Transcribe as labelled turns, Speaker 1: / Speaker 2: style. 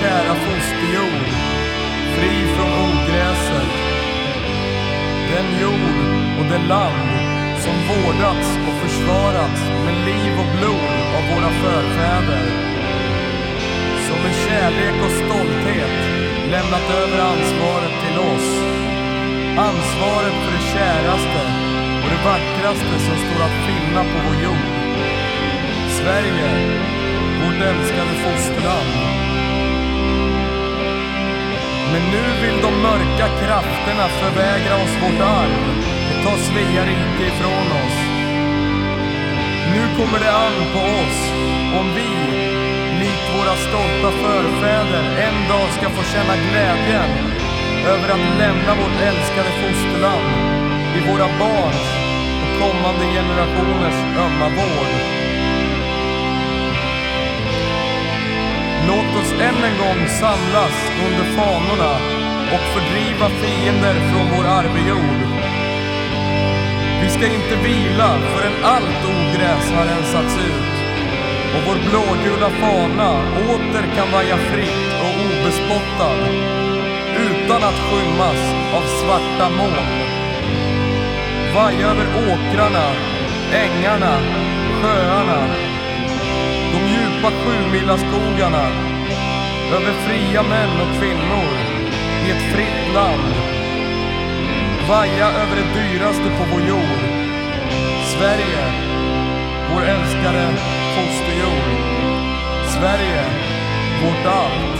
Speaker 1: kära fosterjord, fri från ogräset. Den jord och det land som vårdats och försvarats med liv och blod av våra förfäder. Som med kärlek och stolthet lämnat över ansvaret till oss. Ansvaret för det käraste och det vackraste som står att finna på vår jord. Sverige, vårt älskade fosterland. Men nu vill de mörka krafterna förvägra oss vårt arv och ta Svea rike ifrån oss. Nu kommer det an på oss om vi, likt våra stolta förfäder, en dag ska få känna glädjen över att lämna vårt älskade fosterland i våra barns och kommande generationers ömma vård. En gång samlas under fanorna och fördriva fiender från vår arvejord. Vi ska inte vila förrän allt ogräs har rensats ut och vår blågula fana åter kan vaja fritt och obespottad utan att skymmas av svarta moln. Vaja över åkrarna, ängarna, sjöarna de djupa sjumilaskogarna över fria män och kvinnor i ett fritt land. Vaja över det dyraste på vår jord. Sverige, vår älskade fosterjord. Sverige, vårt allt.